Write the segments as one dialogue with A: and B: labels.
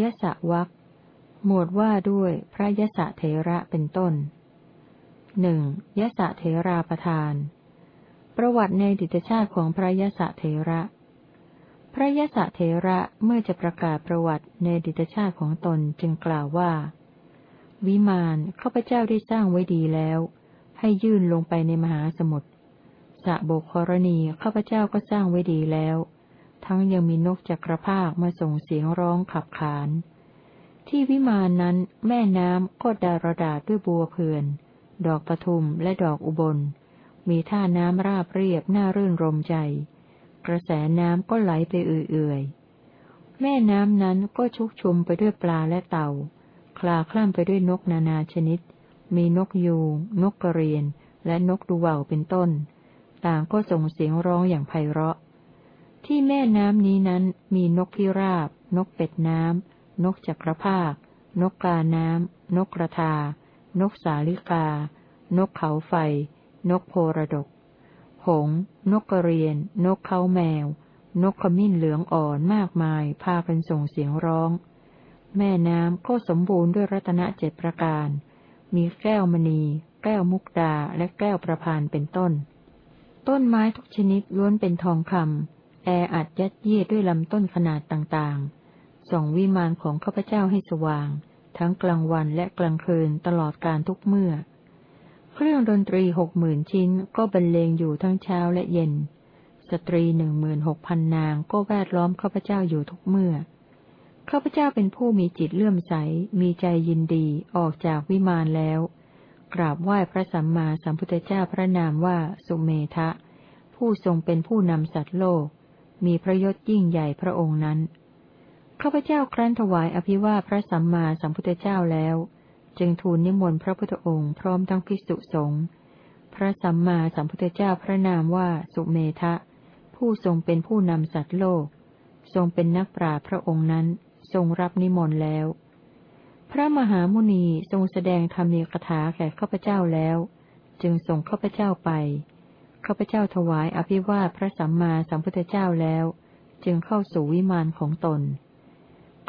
A: ยะสะวักหมวดว่าด้วยพระยะสะเถระเป็นต้นหนึ่งยะสะเถราประธาน ประวัติในดิตชาติของพระยะสะเถระ พระยะสะเถระเมื่อจะประกาศประวัติในดิตชาติของตนจึงกล่าวว่า วิมานข้าพเจ้าได้สร้างไว้ดีแล้ว ให้ยื่นลงไปในมหาสมุทรสะโบกรณีข้าพเจ้าก็สร้างไว้ดีแล้ว ทั้งยังมีนกจักรภาคมาส่งเสียงร้องขับขาน ที่วิมานนั้นแม่น้ำก็ดารดาด้วยบัวเพื่อน ดอกปทุมและดอกอุบล มีท่าน้ำราบเรียบน่ารื่นรมใจ กระแสน้ำก็ไหลไปเอื่อยๆ แม่น้ำนั้นก็ชุกชุมไปด้วยปลาและเต่า คลาคล่ำไปด้วยนกนานาชนิด มีนกยูงนกกระเรียน และนกดูว่าวเป็นต้น ต่างก็ส่งเสียงร้องอย่างไพเราะ ที่แม่น้ำนี้นั้นมีนกพิราบ นกเป็ดน้ำ นกจักรภาค นกกาน้ำ นกกระทา นกสาลิกา นกเขาไฟ นกโพระดก หง นกกระเรียน นกเขาแมว นกขมิ้นเหลืองอ่อนมากมาย พากันส่งเสียงร้อง แม่น้ำก็สมบูรณ์ด้วยรัตนเจ็ดประการ มีแก้วมณี แก้วมุกดา และแก้วประพานเป็นต้น ต้นไม้ทุกชนิดล้วนเป็นทองคำ แออัดยัดเยียดด้วยลำต้นขนาดต่างๆ ส่องวิมานของข้าพเจ้าให้สว่าง ทั้งกลางวันและกลางคืนตลอดการทุกเมื่อ เครื่องดนตรีหกหมื่นชิ้นก็บรรเลงอยู่ทั้งเช้าและเย็น สตรีหนึ่งหมื่นหกพันนางก็แวดล้อมข้าพเจ้าอยู่ทุกเมื่อข้าพเจ้าเป็นผู้มีจิตเลื่อมใส มีใจยินดี ออกจากวิมานแล้ว กราบไหว้พระสัมมาสัมพุทธเจ้าพระนามว่าสุเมทะ ผู้ทรงเป็นผู้นำสัตว์โลก มีพระยศยิ่งใหญ่พระองค์นั้น ข้าพเจ้าครั้นถวายอภิวาพระสัมมาสัมพุทธเจ้าแล้ว จึงทูลนิมนต์พระพุทธองค์พร้อมทั้งภิกษุสงฆ์ พระสัมมาสัมพุทธเจ้าพระนามว่าสุเมทะ ผู้ทรงเป็นผู้นำสัตว์โลก ทรงเป็นนักปราพระองค์นั้น ทรงรับนิมนต์แล้ว พระมหามุนีทรงแสดงธรรมีกถาแก่ข้าพเจ้าแล้ว จึงส่งข้าพเจ้าไป ข้าพเจ้าถวายอภิวาพระสัมมาสัมพุทธเจ้าแล้ว จึงเข้าสู่วิมานของตน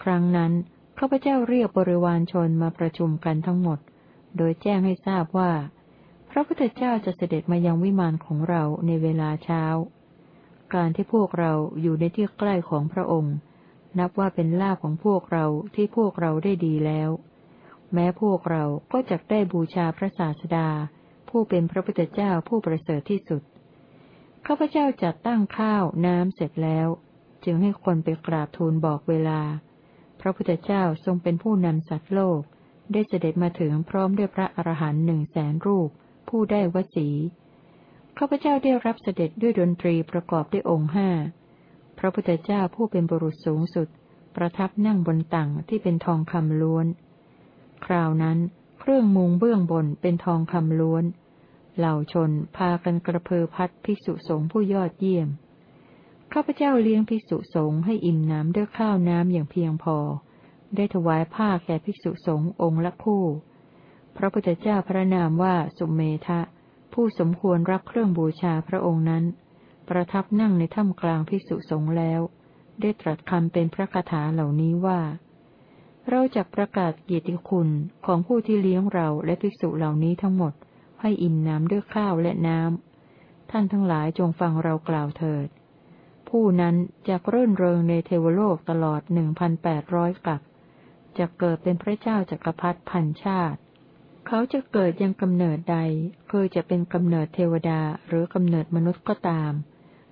A: ครั้งนั้นข้าพเจ้าเรียกบริวารชนมาประชุมกันทั้งหมด โดยแจ้งให้ทราบว่า พระพุทธเจ้าจะเสด็จมายังวิมานของเราในเวลาเช้า การที่พวกเราอยู่ในที่ใกล้ของพระองค์ นับว่าเป็นลาภของพวกเราที่พวกเราได้ดีแล้ว แม้พวกเราก็จะได้บูชาพระศาสดา ผู้เป็นพระพุทธเจ้าผู้ประเสริฐที่สุด ข้าพเจ้าจัดตั้งข้าวน้ำเสร็จแล้ว จึงให้คนไปกราบทูลบอกเวลา พระพุทธเจ้าทรงเป็นผู้นำสัตว์โลก ได้เสด็จมาถึงพร้อมด้วยพระอรหันต์หนึ่งแสนรูป ผู้ได้วสีข้าพเจ้าได้รับเสด็จด้วยดนตรีประกอบด้วยองค์ห้า พระพุทธเจ้าผู้เป็นบุรุษสูงสุด ประทับนั่งบนตังที่เป็นทองคำล้วน คราวนั้น เครื่องมุงเบื้องบนเป็นทองคำล้วน เหล่าชนพากันกระเพอพัดภิกษุสงฆ์ผู้ยอดเยี่ยม ข้าพเจ้าเลี้ยงภิกษุสงฆ์ให้อิ่มน้ำด้วยข้าวน้ำอย่างเพียงพอ ได้ถวายผ้าแก่ภิกษุสงฆ์องค์ละคู่ พระพุทธเจ้าพระนามว่าสุเมทะ ผู้สมควรรับเครื่องบูชาพระองค์นั้น ประทับนั่งในถ้ำกลางภิกษุสงฆ์แล้ว ได้ตรัสคำเป็นพระคาถาเหล่านี้ว่า เราจะประกาศเกียรติคุณของผู้ที่เลี้ยงเราและภิกษุเหล่านี้ทั้งหมด ให้อิ่มน้ำด้วยข้าวและน้ำ ท่านทั้งหลายจงฟังเรากล่าวเถิด ผู้นั้นจะรื่นเริงในเทวโลกตลอดหนึ่งพันแปดร้อยกับจะเกิดเป็นพระเจ้าจักรพรรดิพันชาติ เขาจะเกิดยังกำเนิดใดคือจะเป็นกำเนิดเทวดาหรือกำเนิดมนุษย์ก็ตาม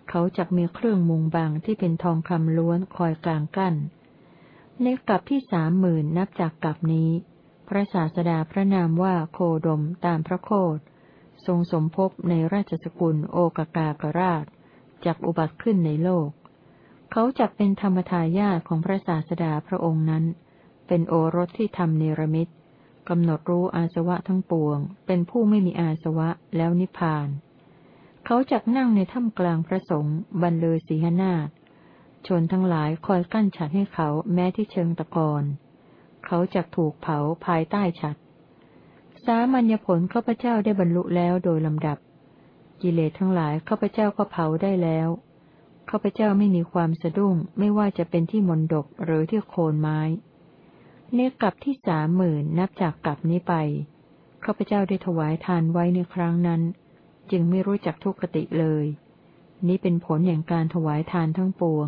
A: เขาจะมีเครื่องมุงบังที่เป็นทองคำล้วนคอยกลางกั้น ในกลับที่สามหมื่นนับจากกลับนี้ พระศาสดาพระนามว่าโคดมตามพระโคดทรงสมภพในราชสกุลโอกากากราชจักอุบัติขึ้นในโลก เขาจักเป็นธรรมทายาทของพระศาสดาพระองค์นั้น เป็นโอรสที่ทำเนรมิตกำหนดรู้อาสวะทั้งปวง เป็นผู้ไม่มีอาสวะแล้วนิพพาน เขาจักนั่งในถ้ำกลางพระสงฆ์บรรเลอสีหนาฏ ชนทั้งหลายคอยกั้นฉัดให้เขาแม้ที่เชิงตะกอน เขาจักถูกเผาภายใต้ฉัด สามัญญผลข้าพเจ้าได้บรรลุแล้วโดยลำดับ กิเลสทั้งหลายข้าพเจ้าก็เผาได้แล้วข้าพเจ้าไม่มีความสะดุ้งไม่ว่าจะเป็นที่มนดบหรือที่โคนไม้ในกลับที่สามหมื่นนับจากกลับนี้ไปข้าพเจ้าได้ถวายทานไว้ในครั้งนั้น จึงไม่รู้จักทุกขติเลย นี้เป็นผลแห่งการถวายทานทั้งปวง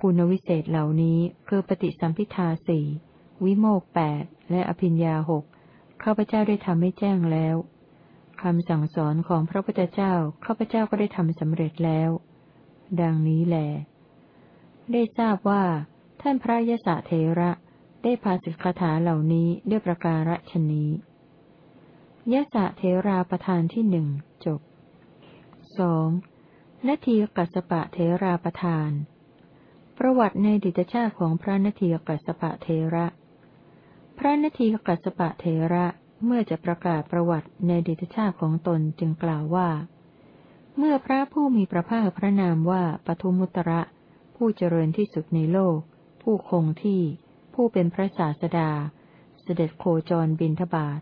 A: คุณวิเศษเหล่านี้คือปฏิสัมพิทาสี่วิโมกแปดและอภิญญาหกข้าพเจ้าได้ทำให้แจ้งแล้วคำสั่งสอนของพระพุทธเจ้าข้าพเจ้าก็ได้ทำสำเร็จแล้ว ดังนี้แหลได้ทราบว่า ท่านพระยศเทระได้พาสิกขาเหล่านี้ด้วยประการฉนี้ยะสะเทราประธานที่หนึ่งจบสองนาทีกัสปะเทราประธาน ประวัติในดิตชาติของพระนทีกัสปะเทระ พระนทีกัสปะเทระเมื่อจะประกาศประวัติในดิตชาติของตนจึงกล่าวว่า เมื่อพระผู้มีพระภาคพระนามว่าปทุมุตระ ผู้เจริญที่สุดในโลก ผู้คงที่ ผู้เป็นพระศาสดา เสด็จโคจรบินทบาท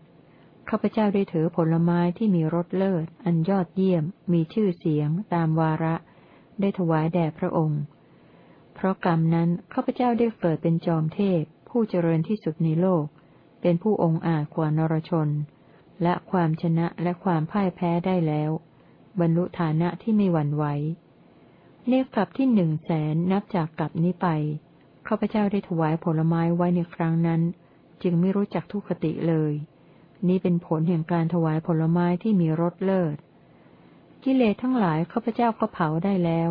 A: ข้าพเจ้าได้ถือผลไม้ที่มีรสเลิศ อันยอดเยี่ยม มีชื่อเสียง ตามวาระ ได้ถวายแด่พระองค์ เพราะกรรมนั้นข้าพเจ้าได้เกิดเป็นจอมเทพ ผู้เจริญที่สุดในโลก เป็นผู้องอาจกว่านรชน และความชนะและความพ่ายแพ้ได้แล้ว บรรลุฐานะที่ไม่หวั่นไหวเนกลับที่หนึ่งแสนนับจากกลับนี้ไปข้าพเจ้าได้ถวายผลไม้ไว้ในครั้งนั้น จึงไม่รู้จักทุกขติเลย นี้เป็นผลแห่งการถวายผลไม้ที่มีรสเลิศ กิเลสทั้งหลายข้าพเจ้าก็เผาได้แล้ว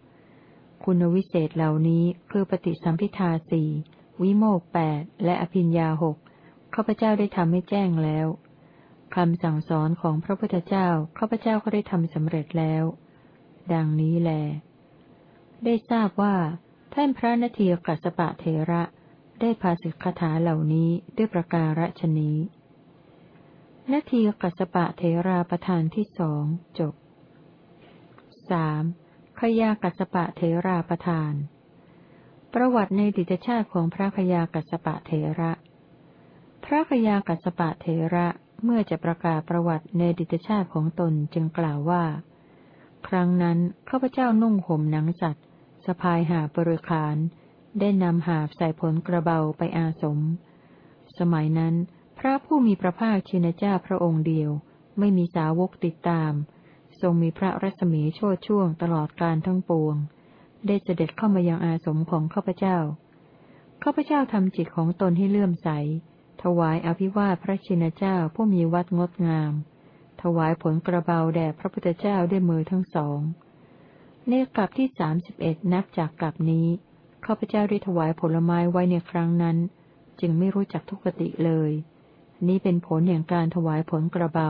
A: คุณวิเศษเหล่านี้คือปฏิสัมพิทาสี่วิโมกแปดและอภิญญาหกข้าพเจ้าได้ทำให้แจ้งแล้วคำสั่งสอนของพระพุทธเจ้าข้าพเจ้าก็ได้ทำสำเร็จแล้ว ดังนี้แล ได้ทราบว่า ท่านพระนาทีกัสปะเทระได้พาสิกขาเหล่านี้ด้วยประการฉนี้นาทีกัสปะเทราประธานที่สองจบสาม ขยากัสปะเทราประธาน ประวัติในดิจชาติของพระขยากัสปะเทระ พระกยากัสปะเทระเมื่อจะประกาศประวัติในดิตชาติของตนจึงกล่าวว่า ครั้งนั้นข้าพเจ้านุ่งห่มหนังสัตว์สะพายหาบริขาร ได้นำหาบใส่ผลกระเบาไปอาสม สมัยนั้น พระผู้มีพระภาคชินเจ้าพระองค์เดียว ไม่มีสาวกติดตาม ทรงมีพระรัศมีโชดช่วงตลอดการทั้งปวง ได้เสด็จเข้ามายังอาสมของข้าพเจ้า ข้าพเจ้าทำจิตของตนให้เลื่อมใส ถวายอภิวาทพระชินเจ้าผู้มีวัดงดงาม ถวายผลกระเบาแด่พระพุทธเจ้าด้วยมือทั้งสองในกลับที่สามสิบเอ็ดนับจากกลับนี้ข้าพเจ้าได้ถวายผลไม้ไว้ในครั้งนั้น จึงไม่รู้จักทุกติเลย นี้เป็นผลแห่งการถวายผลกระเบา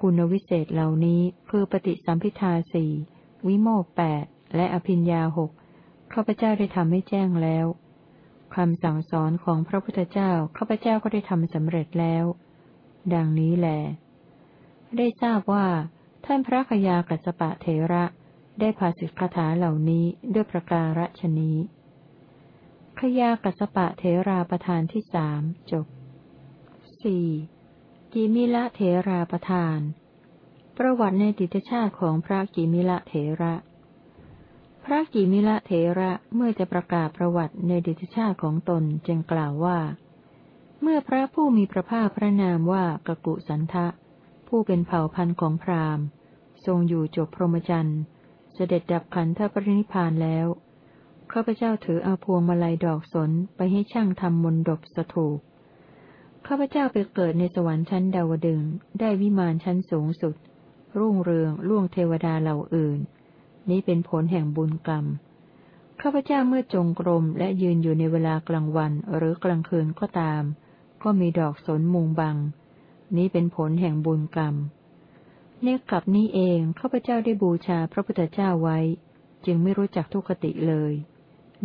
A: คุณวิเศษเหล่านี้คือปฏิสัมพิทาสี่วิโมกแปดและอภิญญาหกข้าพเจ้าได้ทำให้แจ้งแล้วคำสั่งสอนของพระพุทธเจ้าข้าพเจ้าก็ได้ทำสำเร็จแล้ว ดังนี้แหลได้ทราบว่า ท่านพระคยากัสปะเทระได้ภาสิกคาถาเหล่านี้ด้วยประการฉนี้ขยากัสปะเทราประธานที่สามจบสี่ กิมิละเทราประธาน ประวัติในติตชาติของพระกิมิละเทระ พระกิมิละเทระเมื่อจะประกาศประวัติในดิตชาติของตนจึงกล่าวว่า เมื่อพระผู้มีพระภาคพระนามว่ากกุสันทะ ผู้เป็นเผ่าพันธุ์ของพราหมณ์ ทรงอยู่จบพรหมจรรย์เสด็จดับขันธปรินิพานแล้วข้าพเจ้าถือเอาพวงมาลัยดอกสนไปให้ช่างทำมนดบสถูก ข้าพเจ้าไปเกิดในสวรรค์ชั้นดาวดึงได้วิมานชั้นสูงสุด รุ่งเรืองล่วงเทวดาเหล่าอื่น นี้เป็นผลแห่งบุญกรรม ข้าพเจ้าเมื่อจงกรมและยืนอยู่ในเวลากลางวันหรือกลางคืนก็ตาม ก็มีดอกสนมุงบัง นี้เป็นผลแห่งบุญกรรมเนกลับนี้เองข้าพเจ้าได้บูชาพระพุทธเจ้าไว้ จึงไม่รู้จักทุกขติเลย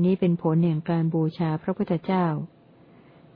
A: นี้เป็นผลแห่งการบูชาพระพุทธเจ้า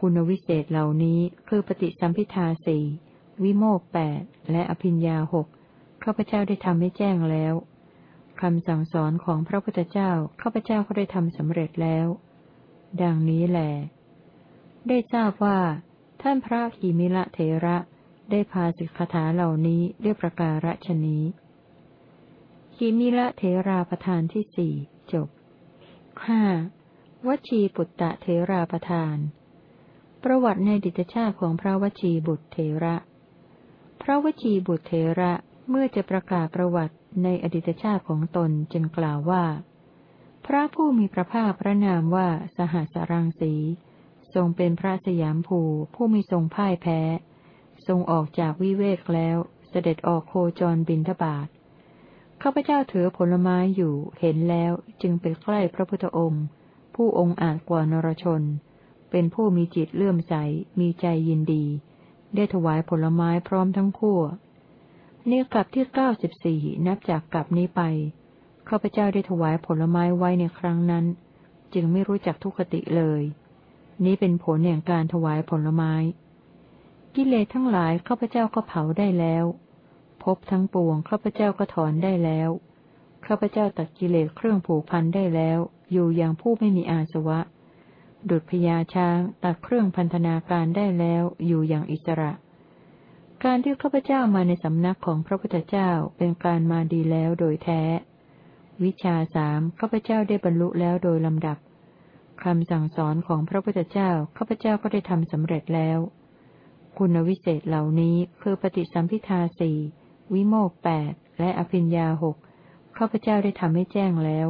A: คุณวิเศษเหล่านี้คือปฏิสัมพิทาสี่วิโมกแปดและอภิญญาหกข้าพเจ้าได้ทำให้แจ้งแล้วคำสั่งสอนของพระพุทธเจ้าข้าพเจ้าก็ได้ทำสำเร็จแล้ว ดังนี้แหลได้ทราบว่า ท่านพระขีมิละเทระได้พาสิกขาเหล่านี้ด้วยประการฉนี้ขีมิละเทราประธานที่สี่จบห้าวชีปุตตะเทราประทาน ประวัติในดิตชาติของพระวชีบุตรเทระ พระวชีบุตรเทระเมื่อจะประกาศประวัติในอดิตชาติของตนจึงกล่าวว่า พระผู้มีพระภาคพระนามว่าสหัสรังสี ทรงเป็นพระสยามภูผู้มีทรงพ่ายแพ้ ทรงออกจากวิเวกแล้ว เสด็จออกโคจรบินทบาทข้าพเจ้าถือผลไม้อยู่เห็นแล้วจึงไปใกล้พระพุทธองค์ ผู้องค์อาจกว่านรชน เป็นผู้มีจิตเลื่อมใส มีใจยินดี ได้ถวายผลไม้พร้อมทั้งคู่เนี่กลับที่เก้าสิบสี่นับจากกลับนี้ไปข้าพเจ้าได้ถวายผลไม้ไว้ในครั้งนั้น จึงไม่รู้จักทุกขติเลย นี้เป็นผลแห่งการถวายผลไม้ กิเลสทั้งหลายข้าพเจ้าก็เผาได้แล้วพบทั้งปวงข้าพเจ้าก็ถอนได้แล้วข้าพเจ้าตัดกิเลสเครื่องผูกพันได้แล้ว อยู่อย่างผู้ไม่มีอาสวะ ดุจพญาช้างตัดเครื่องพันธนาการได้แล้วอยู่อย่างอิสระ การที่ข้าพเจ้ามาในสำนักของพระพุทธเจ้าเป็นการมาดีแล้วโดยแท้ วิชาสามข้าพเจ้าได้บรรลุแล้วโดยลำดับคำสั่งสอนของพระพุทธเจ้าข้าพเจ้าก็ได้ทำสำเร็จแล้ว คุณวิเศษเหล่านี้คือปฏิสัมพิทาสี่วิโมกแปดและอภิญญาหกข้าพเจ้าได้ทำให้แจ้งแล้ว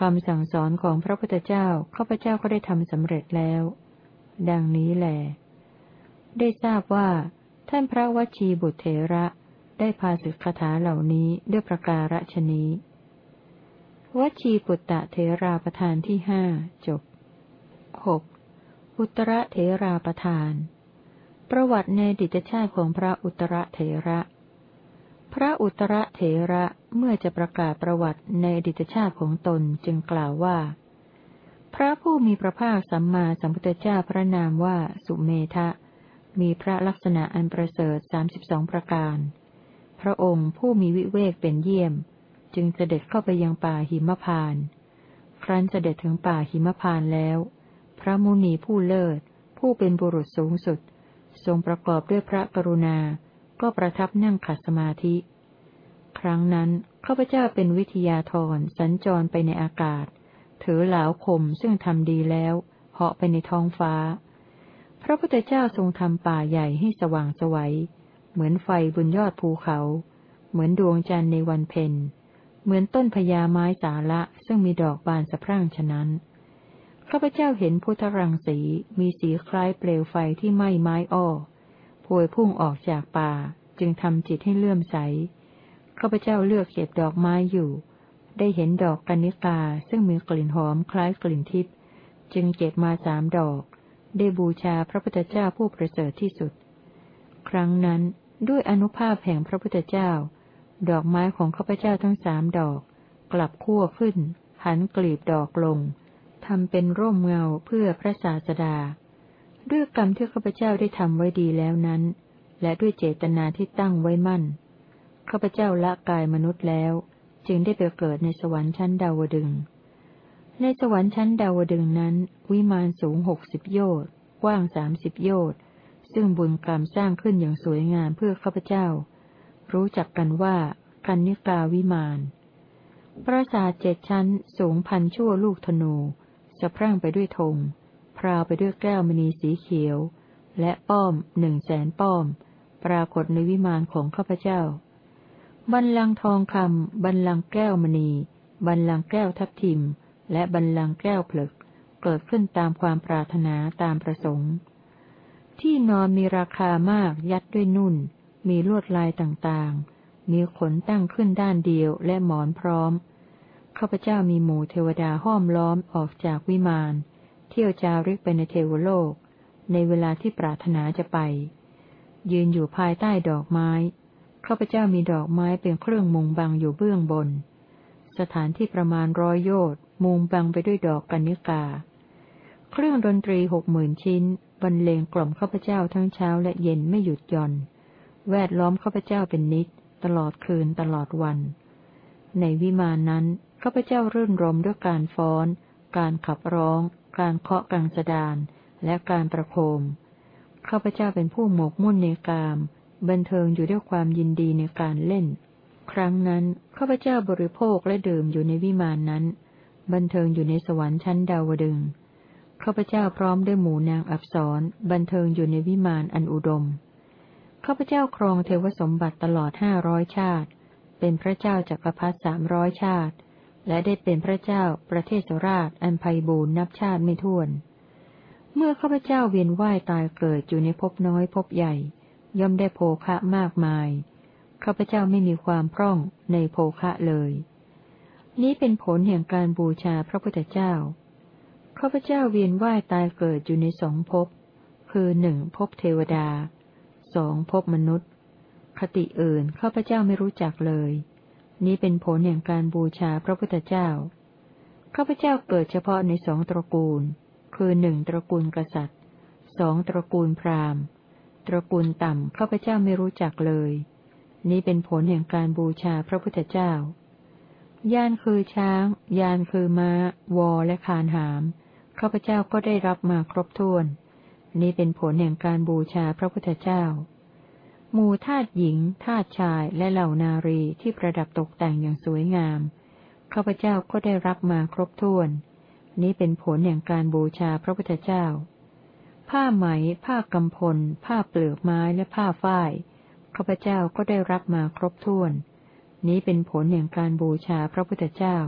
A: คำสั่งสอนของพระพุทธเจ้าข้าพเจ้าก็ได้ทำสำเร็จแล้ว ดังนี้แหลได้ทราบว่า ท่านพระวชีบุตรเถระได้พาสึกคาถาเหล่านี้ด้วยประการฉนี้วชีปุตตะเทราประธานที่ห้าจบหกอุตระเทราประธาน ประวัติในดิจชาติของพระอุตระเทระ พระอุตระเถระเมื่อจะประกาศประวัติในอดีตชาติของตนจึงกล่าวว่า พระผู้มีพระภาคสัมมาสัมพุทธเจ้าพระนามว่าสุเมธะมีพระลักษณะอันประเสริฐสามสิบสองประการ พระองค์ผู้มีวิเวกเป็นเยี่ยม จึงเสด็จเข้าไปยังป่าหิมพาน ครั้นเสด็จถึงป่าหิมพานแล้ว พระมุนีผู้เลิศ ผู้เป็นบุรุษสูงสุด ทรงประกอบด้วยพระกรุณา ก็ประทับนั่งขัดสมาธิ ครั้งนั้นข้าพเจ้าเป็นวิทยาธรสัญจรไปในอากาศ ถือเหลาคมซึ่งทำดีแล้วเหาะไปในท้องฟ้า พระพุทธเจ้าทรงทำป่าใหญ่ให้สว่างสวัย เหมือนไฟบนยอดภูเขา เหมือนดวงจันทร์ในวันเพ็ญ เหมือนต้นพญาไม้สาละซึ่งมีดอกบานสะพรั่งฉะนั้นข้าพเจ้าเห็นพุทธรังสีมีสีคล้ายเปลวไฟที่ไหม้ไม้อ้อ วยพุ่งออกจากป่า จึงทำจิตให้เลื่อมใส ข้าพเจ้าเลือกเก็บดอกไม้อยู่ ได้เห็นดอกกัญญกาซึ่งมีกลิ่นหอมคล้ายกลิ่นทิพย์จึงเก็บมาสามดอก ได้บูชาพระพุทธเจ้าผู้ประเสริฐที่สุด ครั้งนั้นด้วยอนุภาพแห่งพระพุทธเจ้า ดอกไม้ของข้าพเจ้าทั้งสามดอก กลับขั้วขึ้น หันกลีบดอกลงทำเป็นร่มเงาเพื่อพระศาสดา ด้วยกรรมที่ข้าพเจ้าได้ทำไว้ดีแล้วนั้น และด้วยเจตนาที่ตั้งไว้มั่นข้าพเจ้าละกายมนุษย์แล้ว จึงได้ไปเกิดในสวรรค์ชั้นดาวดึง ในสวรรค์ชั้นดาวดึงนั้น วิมานสูงหกสิบโยชน์กว้างสามสิบโยชน์ซึ่งบุญกรรมสร้างขึ้นอย่างสวยงามเพื่อข้าพเจ้า รู้จักกันว่ากันนิกาวิมานปราสาทเจ็ดชั้นสูงพันชั่วลูกธนูสะพรั่งไปด้วยธง พราวไปด้วยแก้วมณีสีเขียว และป้อมหนึ่งแสนป้อม ปรากฏในวิมานของข้าพเจ้า บันลังทองคำบันลังแก้วมณี บันลังแก้วทับทิม และบันลังแก้วเผลึกเกิดขึ้นตามความปรารถนาตามประสงค์ ที่นอนมีราคามากยัดด้วยนุ่น มีลวดลายต่างๆ มีขนตั้งขึ้นด้านเดียวและหมอนพร้อมข้าพเจ้ามีหมู่เทวดาห้อมล้อมออกจากวิมาน เที่ยวจาริกไปในเทวโลก ในเวลาที่ปรารถนาจะไป ยืนอยู่ภายใต้ดอกไม้ ข้าพเจ้ามีดอกไม้เป็นเครื่องมุงบังอยู่เบื้องบน สถานที่ประมาณร้อยโยชน์มุงบังไปด้วยดอกกัญญกา เครื่องดนตรีหกหมื่นชิ้น บรรเลงกล่อมข้าพเจ้าทั้งเช้าและเย็นไม่หยุดหย่อน แวดล้อมข้าพเจ้าเป็นนิด ตลอดคืนตลอดวัน ในวิมานนั้นข้าพเจ้ารื่นรมด้วยการฟ้อน การขับร้อง การเคาะกังสดานและการประโคม ข้าพเจ้าเป็นผู้หมกมุ่นในกาม บันเทิงอยู่ด้วยความยินดีในการเล่น ครั้งนั้นข้าพเจ้าบริโภคและดื่มอยู่ในวิมานนั้น บันเทิงอยู่ในสวรรค์ชั้นดาวดึงข้าพเจ้าพร้อมด้วยหมู่นางอับสรบันเทิงอยู่ในวิมานอันอุดม ข้าพเจ้าครองเทวสมบัติตลอดห้าร้อยชาติ เป็นพระเจ้าจักรพรรดิสามร้อยชาติ และได้เป็นพระเจ้าประเทศราชอันไพบูรณ์นับชาติไม่ถ้วน เมื่อข้าพเจ้าเวียนว่ายตายเกิดอยู่ในภพน้อยภพใหญ่ ย่อมได้โภคะมากมายข้าพเจ้าไม่มีความพร่องในโภคะเลย นี้เป็นผลแห่งการบูชาพระพุทธเจ้าข้าพเจ้าเวียนว่ายตายเกิดอยู่ในสองภพคือหนึ่งภพเทวดาสองภพมนุษย์ คติอื่นข้าพเจ้าไม่รู้จักเลย นี้เป็นผลแห่งการบูชาพระพุทธเจ้า ข้าพเจ้าเกิดเฉพาะในสองตระกูล คือหนึ่งตระกูลกษัตริย์ สองตระกูลพราหมณ์ ตระกูลต่ำข้าพเจ้าไม่รู้จักเลย นี้เป็นผลแห่งการบูชาพระพุทธเจ้ายานคือช้าง ยานคือมา้า วอและคานหาม ข้าพเจ้าก็ได้รับมาครบถ้วน นี้เป็นผลแห่งการบูชาพระพุทธเจ้า หมู่ทาตหญิงทาตชายและเหล่านารีที่ประดับตกแต่งอย่างสวยงาม ข้าพเจ้าก็ได้รับมาครบถ้วน นี้เป็นผลแห่งการบูชาพระพุทธเจ้า ผ้าไหม ผ้ากำพล ผ้าเปลือกไม้และผ้าฝ้าย ข้าพเจ้าก็ได้รับมาครบถ้วน นี้เป็นผลแห่งการบูชาพระพุทธเจ้า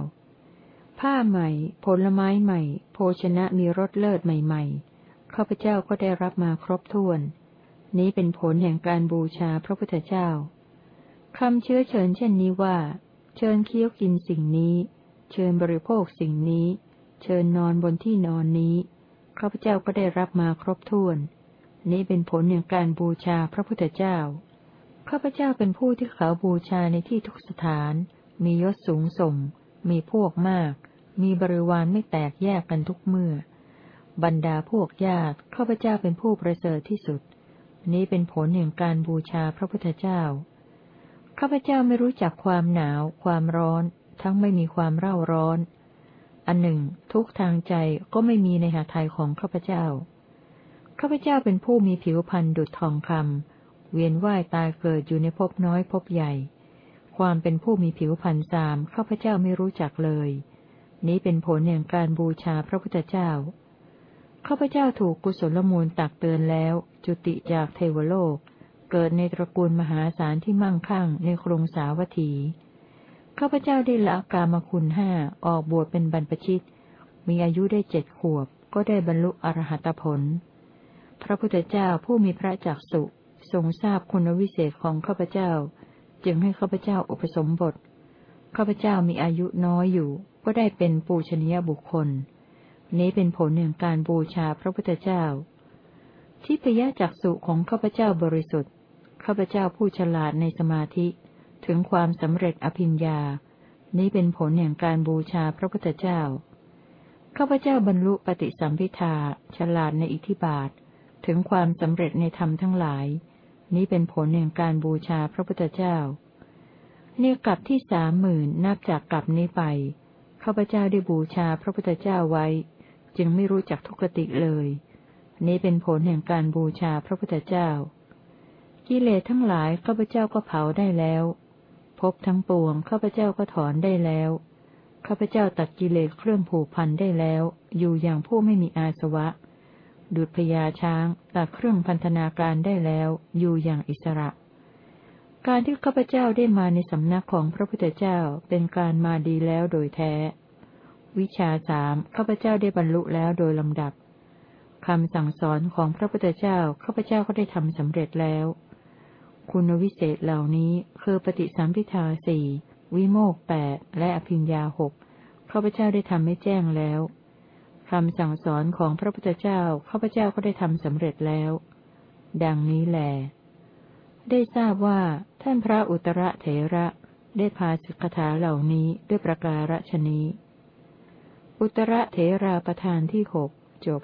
A: ผ้าใหม่ ผลไม้ใหม่ โภชนะมีรสเลิศใหม่ ๆ ข้าพเจ้าก็ได้รับมาครบถ้วน นี้เป็นผลแห่งการบูชาพระพุทธเจ้าคำเชื้อเชิญเช่นนี้ว่า เชิญเคี้ยวกินสิ่งนี้ เชิญบริโภคสิ่งนี้ เชิญนอนบนที่นอนนี้ข้าพเจ้าก็ได้รับมาครบถ้วน นี้เป็นผลแห่งการบูชาพระพุทธเจ้าข้าพเจ้าเป็นผู้ที่เขาบูชาในที่ทุกสถาน มียศสูงส่ง มีพวกมาก มีบริวารไม่แตกแยกกันทุกเมื่อ บรรดาพวกญาติข้าพเจ้าเป็นผู้ประเสริฐที่สุด นี้เป็นผลแห่งการบูชาพระพุทธเจ้า ข้าพเจ้าไม่รู้จักความหนาว ความร้อน ทั้งไม่มีความเร่าร้อน อันหนึ่ง ทุกทางใจก็ไม่มีในหาไทยของข้าพเจ้า ข้าพเจ้าเป็นผู้มีผิวพรรณดุจทองคำ เวียนว่ายตายเกิดอยู่ในภพน้อยภพใหญ่ ความเป็นผู้มีผิวพรรณสามข้าพเจ้าไม่รู้จักเลย นี้เป็นผลแห่งการบูชาพระพุทธเจ้า ข้าพเจ้าถูกกุศลมูลตักเตือนแล้ว จุติจากเทวโลก เกิดในตระกูลมหาศาลที่มั่งคั่งในกรุงสาวัตถี ข้าพเจ้าได้ละกามคุณห้าออกบวชเป็นบรรพชิต มีอายุได้เจ็ดขวบ ก็ได้บรรลุอรหัตผล พระพุทธเจ้าผู้มีพระจักสุทรงทราบคุณวิเศษของข้าพเจ้า จึงให้ข้าพเจ้าอุปสมบท ข้าพเจ้ามีอายุน้อยอยู่ ก็ได้เป็นปูชนียบุคคล นี้เป็นผลแห่งการบูชาพระพุทธเจ้าที่พยาจักสุของข้าพเจ้าบริสุทธิ์ ข้าพเจ้าผู้ฉลาดในสมาธิ ถึงความสำเร็จอภิญญา นี้เป็นผลแห่งการบูชาพระพุทธเจ้า ข้าพเจ้าบรรลุปฏิสัมพิทาฉลาดในอิทธิบาท ถึงความสำเร็จในธรรมทั้งหลาย นี้เป็นผลแห่งการบูชาพระพุทธเจ้าเนี่ยกลับที่สามหมื่นนับจากกลับนี้ไปข้าพเจ้าได้บูชาพระพุทธเจ้าไว้ จึงไม่รู้จักทุกติเลย นี้เป็นผลแห่งการบูชาพระพุทธเจ้า กิเลสทั้งหลายข้าพเจ้าก็เผาได้แล้วพบทั้งปวงข้าพเจ้าก็ถอนได้แล้วข้าพเจ้าตัดกิเลสเครื่องผูกพันได้แล้ว อยู่อย่างผู้ไม่มีอาสวะ ดุจพญาช้างตัดเครื่องพันธนาการได้แล้ว อยู่อย่างอิสระ การที่ข้าพเจ้าได้มาในสำนักของพระพุทธเจ้าเป็นการมาดีแล้วโดยแท้ วิชาสามข้าพเจ้าได้บรรลุแล้วโดยลำดับคำสั่งสอนของพระพุทธเจ้าข้าพเจ้าก็ได้ทำสำเร็จแล้ว คุณวิเศษเหล่านี้คือปฏิสัมพิทาสี่วิโมกแปดและอภิญญาหกข้าพเจ้าได้ทำให้แจ้งแล้วคำสั่งสอนของพระพุทธเจ้าข้าพเจ้าก็ได้ทำสำเร็จแล้ว ดังนี้แหลได้ทราบว่าท่านพระอุตระเถระได้พาสิกขาเหล่านี้ด้วยประการฉนี้ อุตระเถราประธานที่หกจบ